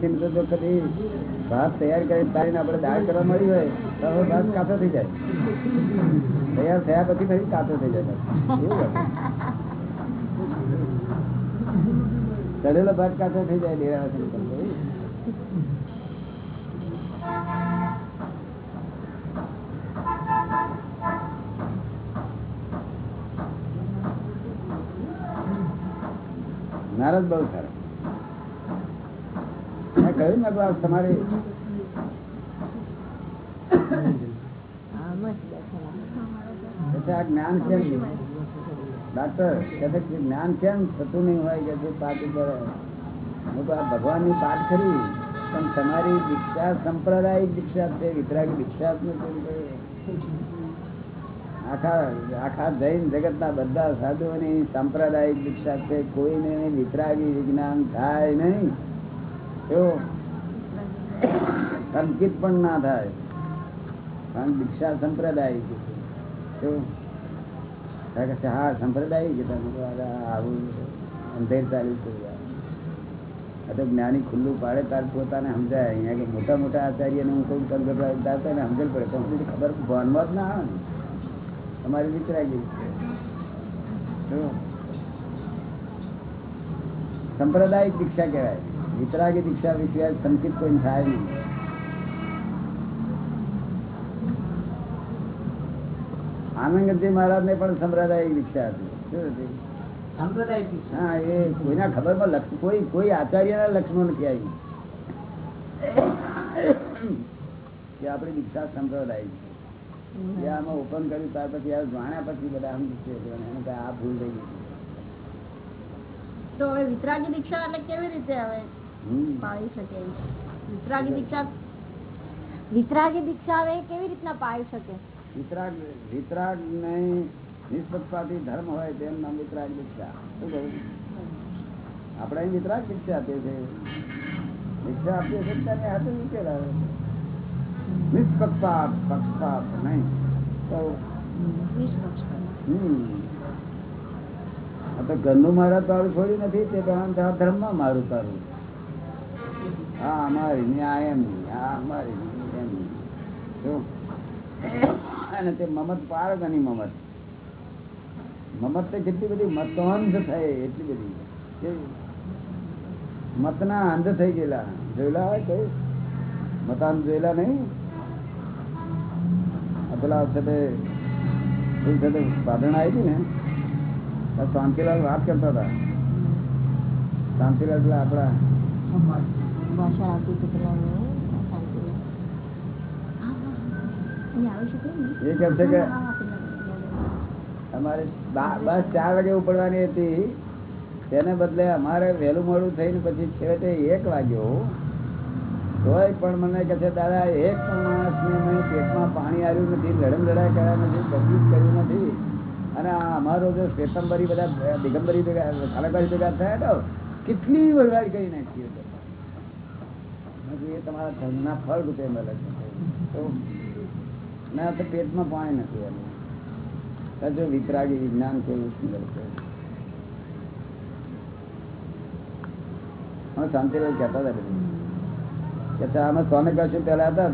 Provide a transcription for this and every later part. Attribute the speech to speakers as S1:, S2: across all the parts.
S1: તો જો કદી ભાત તૈયાર કરી તારીને આપણે દાળ કરવા મળી હોય, તો હવે ભાત કાચો થઈ જાય. તૈયાર થયા પછી ફરી કાચો થઈ જાય. ચડેલો ભાત કાચો થઈ જાય ડેરા નારદ બહુ સારા. કહ્યું ને તમારે આ જ્ઞાન કેમ ડાક્ટર કહે કે જ્ઞાન કેમ થતું નહીં હોય કે છે પાઠ ઉપર હું તો આ ભગવાનની પાઠ કરી પણ તમારી દીક્ષા સંપ્રદાયિક દીક્ષા છે વિતરાગી દીક્ષા જ નથી આખા આખા જૈન જગતના બધા સાધુઓની સાંપ્રદાયિક દીક્ષા છે કોઈને વિતરાગી વિજ્ઞાન થાય નહીં. સંકિત પણ ના થાય. કારણ દીક્ષા સંપ્રદાય કેવું? હા સંપ્રદાય તમે ખુલ્લું પાડે, તાર પોતાને સમજાય. અહીંયા કે મોટા મોટા આચાર્યને હું કહું સંપ્રદાય ને સમજણ પડે. પણ ખબર ભાનમાં જ ના આવે ને. તમારી વિચરાઈ ગઈ. સંપ્રદાય દીક્ષા કહેવાય. વિતરાગી દીક્ષા વિશે સંકિત કોઈ થાય નહીં. આનંદજી મહારાજ ને પણ સંપ્રદાયિક દીક્ષા હતી. શું
S2: દીક્ષા.
S1: હા એ કોઈના ખબરમાં લક્ષ કોઈ કોઈ આચાર્યના લક્ષમાં નથી આવી કે આપણી દીક્ષા સંપ્રદાય છે. આમાં ઓપન કર્યું ત્યાર પછી આ જાણ્યા પછી બધા આમ છે આ ભૂલ થઈ ગઈ.
S3: તો હવે વિતરાગી દીક્ષા એટલે કેવી રીતે હવે
S1: હમ.
S3: પાળી શકે વિતરાગી દીક્ષા વિતરાગી દીક્ષા કેવી રીતના પાળી શકે?
S1: વિતરાગ વિતરાગ નિષ્પક્ષપાતી ધર્મ હોય તેમ નામ વિતરાગ દીક્ષા. શું કહ્યું? આપણે વિતરાગ દીક્ષા આપીએ છીએ. દીક્ષા આપીએ છીએ ત્યારે હાથે નીચે આવે નિષ્પક્ષપાત પક્ષપાત નહીં. તો હમ. આ તો ઘરનું મારા તારું છોડ્યું નથી તે ધર્મમાં મારું તારું. આ અમારી ની શું? અને મમત મમત. મમત કેટલી બધી મતોંધ થાય એટલી બધી. મત મતના અંધ થઈ ગયેલા. જોયેલા હોય કઈ મતાન જોયેલા નહીં. પેલા વખતે વખતે પાટણ આવી હતી ને શાંતિલાલ વાત કરતા હતા. શાંતિલાલ પેલા આપણા
S3: ભાષા આપી હતી પેલા શાંતિલાલ. અહીંયા આવી શકે ને?
S1: એ કહે છે કે અમારે બસ ચાર વાગે ઉપડવાની હતી. તેને બદલે અમારે વહેલું મોડું થઈને પછી છેવટે એક વાગ્યો. તોય પણ મને કહે છે દાદા એક પણ માણસને મેં પેટમાં પાણી આવ્યું નથી લડમ લડાઈ કર્યા નથી કશું કર્યું નથી. અને અમારો જો શ્વેતંબરી બધા દિગંબરી ભેગા ખાલાકારી ભેગા થયા તો કેટલી વરવાડ કરી નાખી હતો કીધું, એ તમારા ધનના ફળ રૂપે મળે છે. ના તો પેટમાં પાણી નથી એમ. જો વિતરાગી વિજ્ઞાન કેવું સુંદર છે. અમે કહેતા હતા અમે સ્વામી કશું પેલા હતા.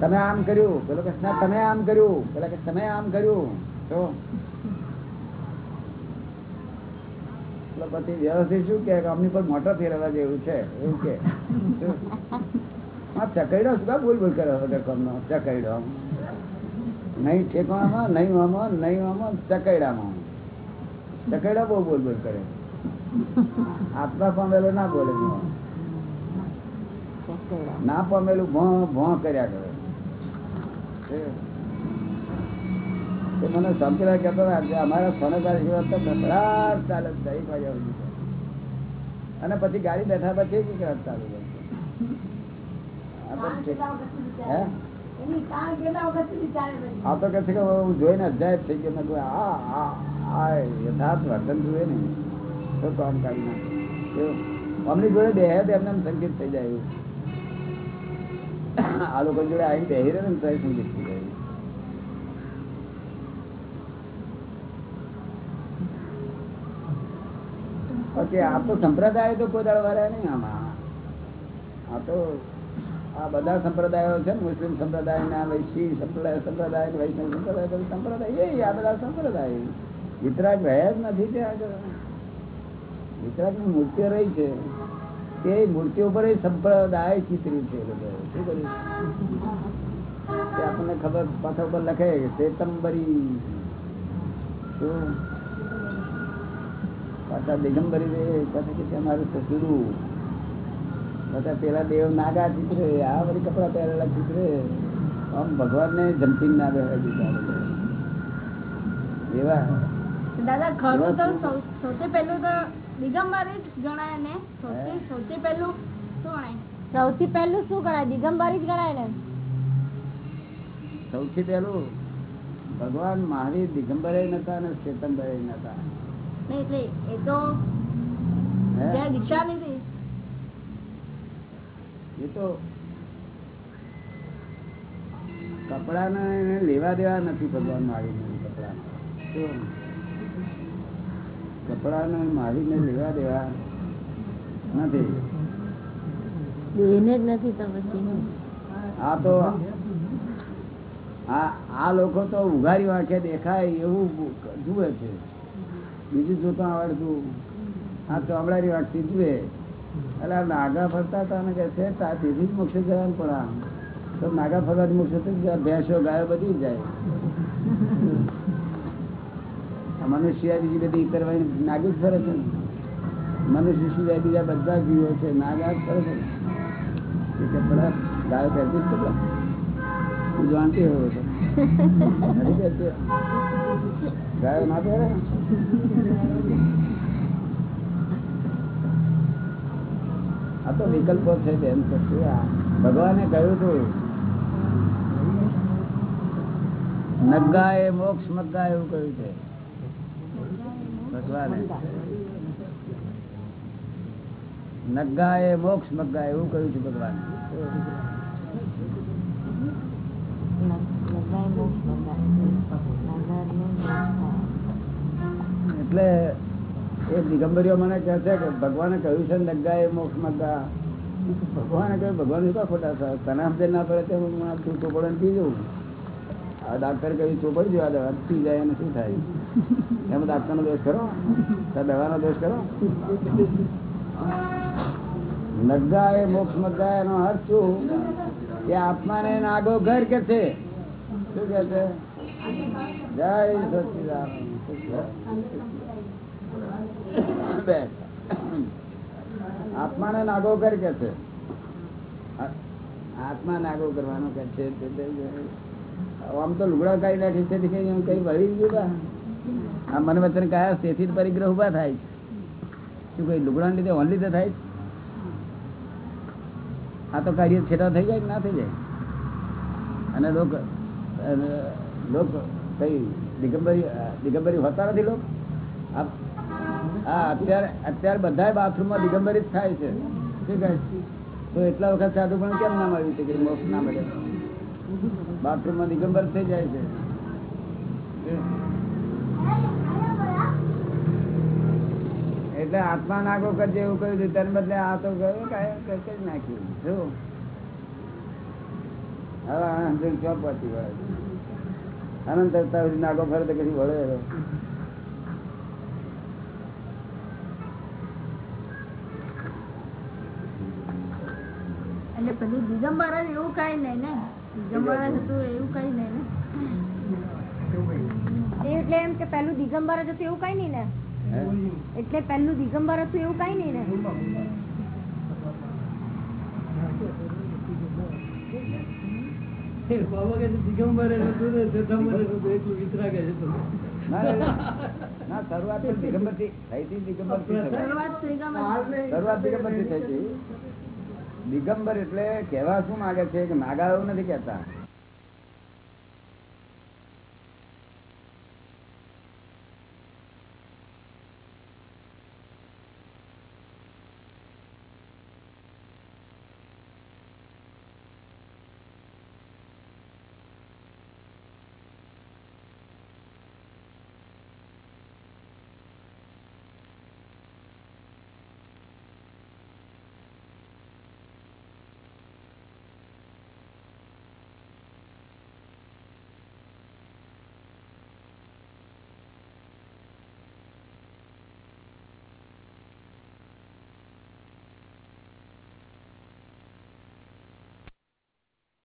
S1: તમે આમ કર્યું. પેલો કે તમે આમ કર્યું. પેલા કે તમે આમ કર્યું. પેલો પછી વ્યવસ્થિત શું કે અમની પર મોટર ફેરવવા જેવું છે એવું કે. હા ચકડ્યો શું બોલ બોલ કરે વગર કોમનો? ચકડ્યો નહીં ઠેકવામાં નહીં આમાં નહીં આમાં ચકૈડામાં ચકૈડા બહુ બોલ બોલ કરે. આત્મા પામેલો ના બોલે. ના પામેલું ભો ભો કર્યા કરે. મને સમજેલા કહેતો અમારા સોનેદાર જેવા તો ચાલે એક અને પછી ગાડી બેઠા પછી જ ચાલુ આ તો કે છે. કે હું જોઈને અધ્યાય થઈ ગયો. મેં આ આ યથાર્થ વર્તન જોઈએ ને તો કામ કાઢી નાખે. કેવું? અમની જોડે બે એમને એમ સંગીત થઈ જાય આ લોકો જોડે આવીને બેહી રહે ને તો સંગીત થઈ જાય પછી આ તો સંપ્રદાય તો કોઈ દાડો વાળા નહીં આમાં. આ તો આ બધા સંપ્રદાયો છે મુસ્લિમ સંપ્રદાય ના વૈશ્વિક સંપ્રદાય સંપ્રદાય વૈષ્ણવ સંપ્રદાય સંપ્રદાય. એ, આ બધા સંપ્રદાય. વિતરાગ રહ્યા જ નથી ત્યાં વિતરાગની મૂર્તિઓ રહી છે. તે મૂર્તિ પર એ સંપ્રદાય ચિત્રી છે શું આપણને ખબર પાછા ઉપર લખે કે શ્વેતંબરી શું? પાછા દિગંબરી રે પાછા કે અમારું સસુરું. બધા પેલા દેવ નાગા ચિત્રે આ બધી કપડા પહેરેલા ચિત્રે આમ ભગવાન ને જમ્પિંગ ના બે દીધા એવા.
S3: દાદા ખરું તો સૌથી પહેલું તો દિગંબર જ ગણાય ને? સૌથી સૌથી પહેલું શું ગણાય?
S4: સૌથી પહેલું શું ગણાય? દિગંબરી જ ગણાય ને?
S1: સૌથી પહેલું ભગવાન મહાવીર દિગંબરે નતા અને ચેતનભાઈ નતા.
S3: એટલે એ તો
S1: હે?
S3: દીક્ષા લીધી
S1: એ તો કપડાને એને લેવા દેવા નથી ભગવાન મહાવીરને કપડાને? કપડાને મહાવીરને લેવા દેવા નથી
S4: એને જ નથી તો પછી
S1: આ તો આ આ લોકો તો ઉઘારી વાંખે દેખાય એવું જુએ છે બીજું જોતા આવડતું. આ ચોમડાની વાત સીધવે એટલે આ નાગા ફરતા હતા અને કે છે તેથી જ મોક્ષ જવાનું પણ તો નાગા ફરવાથી મોક્ષ જાય ભેંસો, ગાયો બધી જાય. મનુષ્ય બીજી બધી કરવાની નાગી જ ફરે છે મનુષ્ય સિવાય બીજા બધા જીવો છે. નાગા જ ફરે છે ને. એ કે ગાયો પહેરતી જ કપડા હું જાણતી હોય ગાયો ના પહેરે? આ તો વિકલ્પો છે બેન ભગવાને કહ્યું હતું નગ્ગા મોક્ષ મગ્ગા એવું કહ્યું છે. ભગવાને. નગ્ગા એ મોક્ષ મગ્ગા એવું કહ્યું છે ભગવાન.
S4: લગાય મોક્ષ થાય.
S1: એટલે એ દિગંબરીઓ મને કહે છે કે ભગવાને કહ્યું છે નગ્ગા એ મોક્ષ મગ્ગા ભગવાને કહ્યું, ભગવાન શું ખોટા છે તને સમજે ના પડે તો હું આખું ચોપડે પી જવું આ ડાક્ટર કહ્યું ચોપડી જો આ દવા? પી જાય એને શું થાય? એમાં ડાક્ટરનો દોષ કરો દવાનો દોષ કરો નગ્ગા એ મોક્ષ મગ્ગા એનો અર્થ શું? કે આત્માને નાગો ઘર કે છે? શું કે છે? જય સચિદાન. આત્માને નાગો કર કે છે? આત્મા નાગો કરવાનો કે છે આમ તો લુગડા કાઢી નાખી છે કઈ વળી ગયું આ મન વચન કયા તેથી પરિગ્રહ ઊભા થાય છે. શું કઈ લુગડા લીધે ઓન લીધે થાય? આ તો કાર્ય છેટા થઈ જાય કે ના થઈ જાય? અને લોક લોક કઈ દિગંબરી દિગંબરી હોતા નથી લોક? હા, અત્યારે અત્યારે બધા બાથરૂમમાં દિગંબરી જ થાય છે. તો એટલા વખત સાધુ પણ કેમ નામ આવ્યું છે કે મોક્ષ ના મળે? બાથરૂમમાં દિગંબર થઈ જાય છે. એટલે આત્મા નાગો કરજે એવું કહ્યું હતું. તેને બદલે આ તો ગયું કાંઈ કંઈ જ નાખ્યું. જો. હવે આનંદ ચોપ વળે અનંત નાગો ફરે તો કદી વળે હવે.
S3: એટલે પેલું દિગંબર જ એવું કઈ નહીં ને? દિગંબર જ હતું એવું કઈ નહીં ને?
S4: એટલે એમ કે પેલું દિગંબર જ હતું એવું કઈ નહીં ને? એટલે પેલું દિગંબર હતું એવું કઈ નહીં ને?
S1: શરૂઆત તો દિગંબરથી થઈ હતી. દિગંબર શરૂઆત દિગંબરથી થઈ હતી. દિગંબર એટલે કહેવા શું માંગે છે કે નાગા એવું નથી કહેતા?